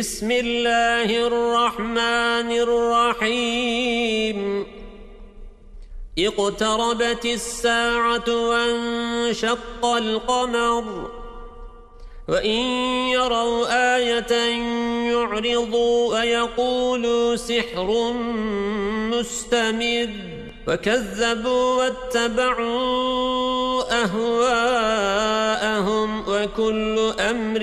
بسم الله الرحمن الرحيم. اقتربت الساعة وانشق القمر. وإن يروا آية يعرضوا ويقولوا سحر مستمر. وكذبوا واتبعوا أهواءهم وكل أمر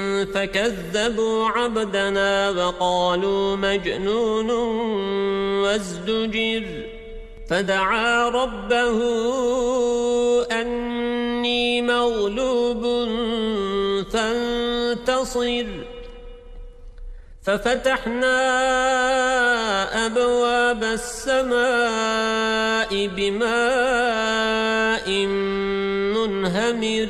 فكذبوا عبدنا وقالوا مجنون وازدجر. فدعا ربه أني مغلوب فانتصر. ففتحنا أبواب السماء بماء منهمر.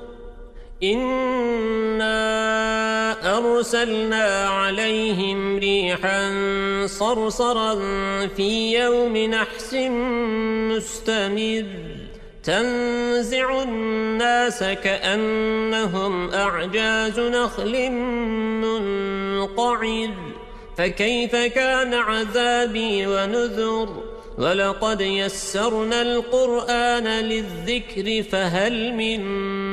إنا أرسلنا عليهم ريحا صرصرا في يوم نحس مستمر تنزع الناس كأنهم أعجاز نخل منقعر فكيف كان عذابي ونذر ولقد يسرنا القرآن للذكر فهل من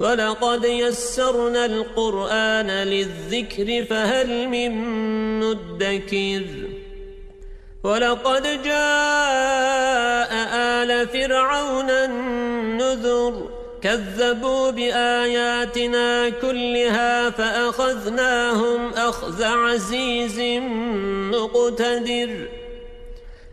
ولقد يسرنا القرآن للذكر فهل من مدكر ولقد جاء آل فرعون النذر كذبوا بآياتنا كلها فأخذناهم أخذ عزيز مقتدر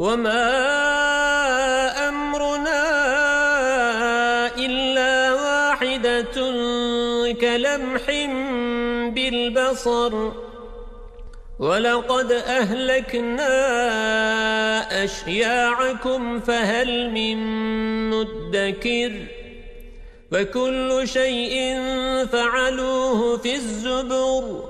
وما أمرنا إلا واحدة كلمح بالبصر ولقد أهلكنا أشياعكم فهل من مدكر وكل شيء فعلوه في الزبر